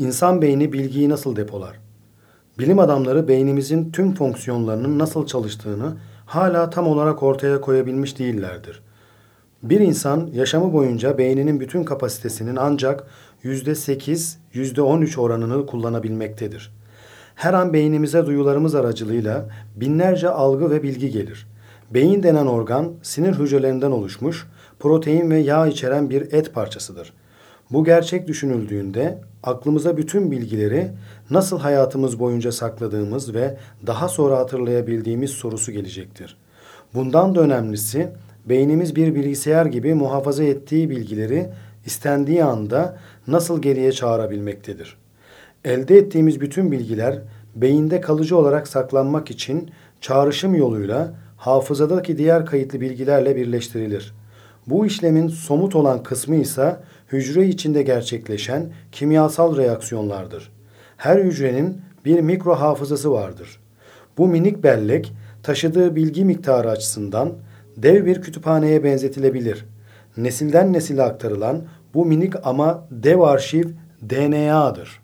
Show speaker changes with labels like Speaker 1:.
Speaker 1: İnsan beyni bilgiyi nasıl depolar? Bilim adamları beynimizin tüm fonksiyonlarının nasıl çalıştığını hala tam olarak ortaya koyabilmiş değillerdir. Bir insan yaşamı boyunca beyninin bütün kapasitesinin ancak %8, %13 oranını kullanabilmektedir. Her an beynimize duyularımız aracılığıyla binlerce algı ve bilgi gelir. Beyin denen organ sinir hücrelerinden oluşmuş, protein ve yağ içeren bir et parçasıdır. Bu gerçek düşünüldüğünde aklımıza bütün bilgileri nasıl hayatımız boyunca sakladığımız ve daha sonra hatırlayabildiğimiz sorusu gelecektir. Bundan da önemlisi beynimiz bir bilgisayar gibi muhafaza ettiği bilgileri istendiği anda nasıl geriye çağırabilmektedir. Elde ettiğimiz bütün bilgiler beyinde kalıcı olarak saklanmak için çağrışım yoluyla hafızadaki diğer kayıtlı bilgilerle birleştirilir. Bu işlemin somut olan kısmı ise hücre içinde gerçekleşen kimyasal reaksiyonlardır. Her hücrenin bir mikro hafızası vardır. Bu minik bellek taşıdığı bilgi miktarı açısından dev bir kütüphaneye benzetilebilir. Nesilden nesile aktarılan bu minik ama dev arşiv DNA'dır.